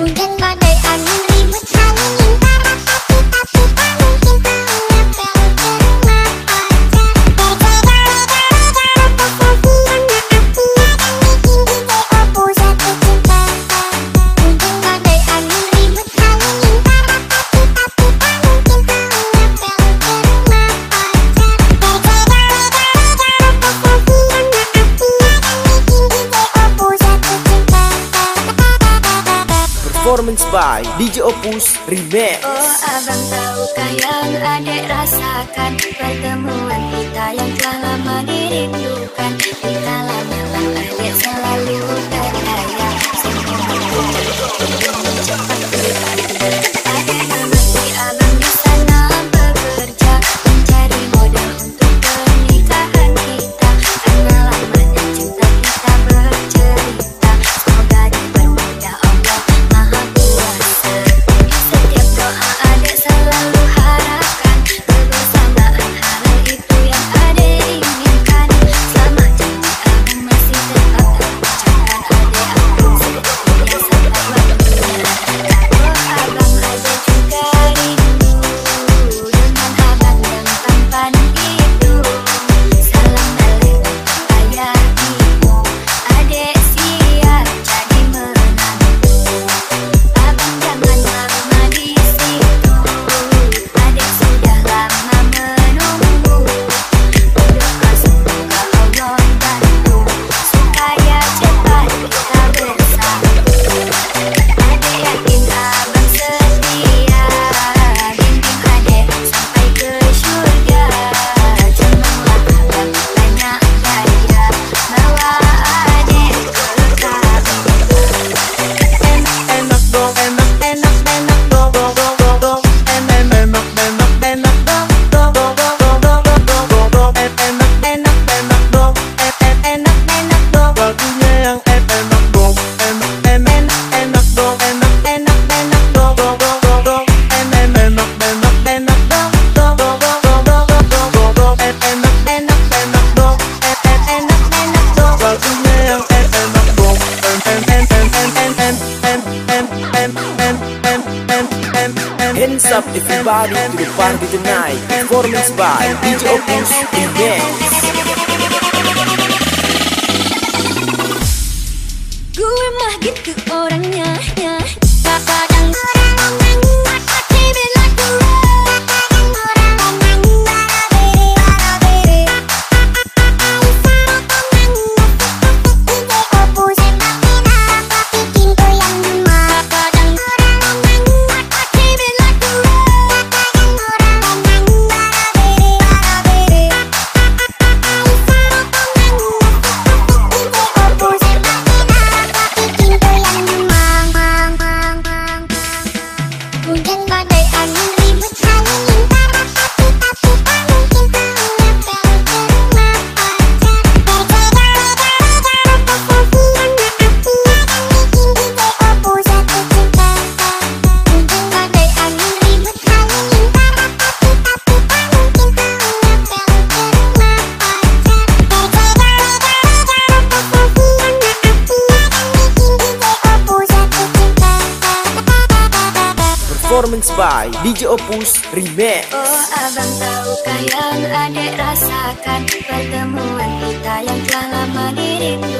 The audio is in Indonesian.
hujan panas by DJ Opus Remix. Oh abang tahukah yang adek rasakan Pertemuan kita yang telah lama dirindukan Kita lama up everybody to the party tonight. Performance by DJ Opus in Dance. Gue mah gitu performance by DJ Opus Remix. Oh abang tahukah yang adik rasakan Pertemuan kita yang telah lama dirindu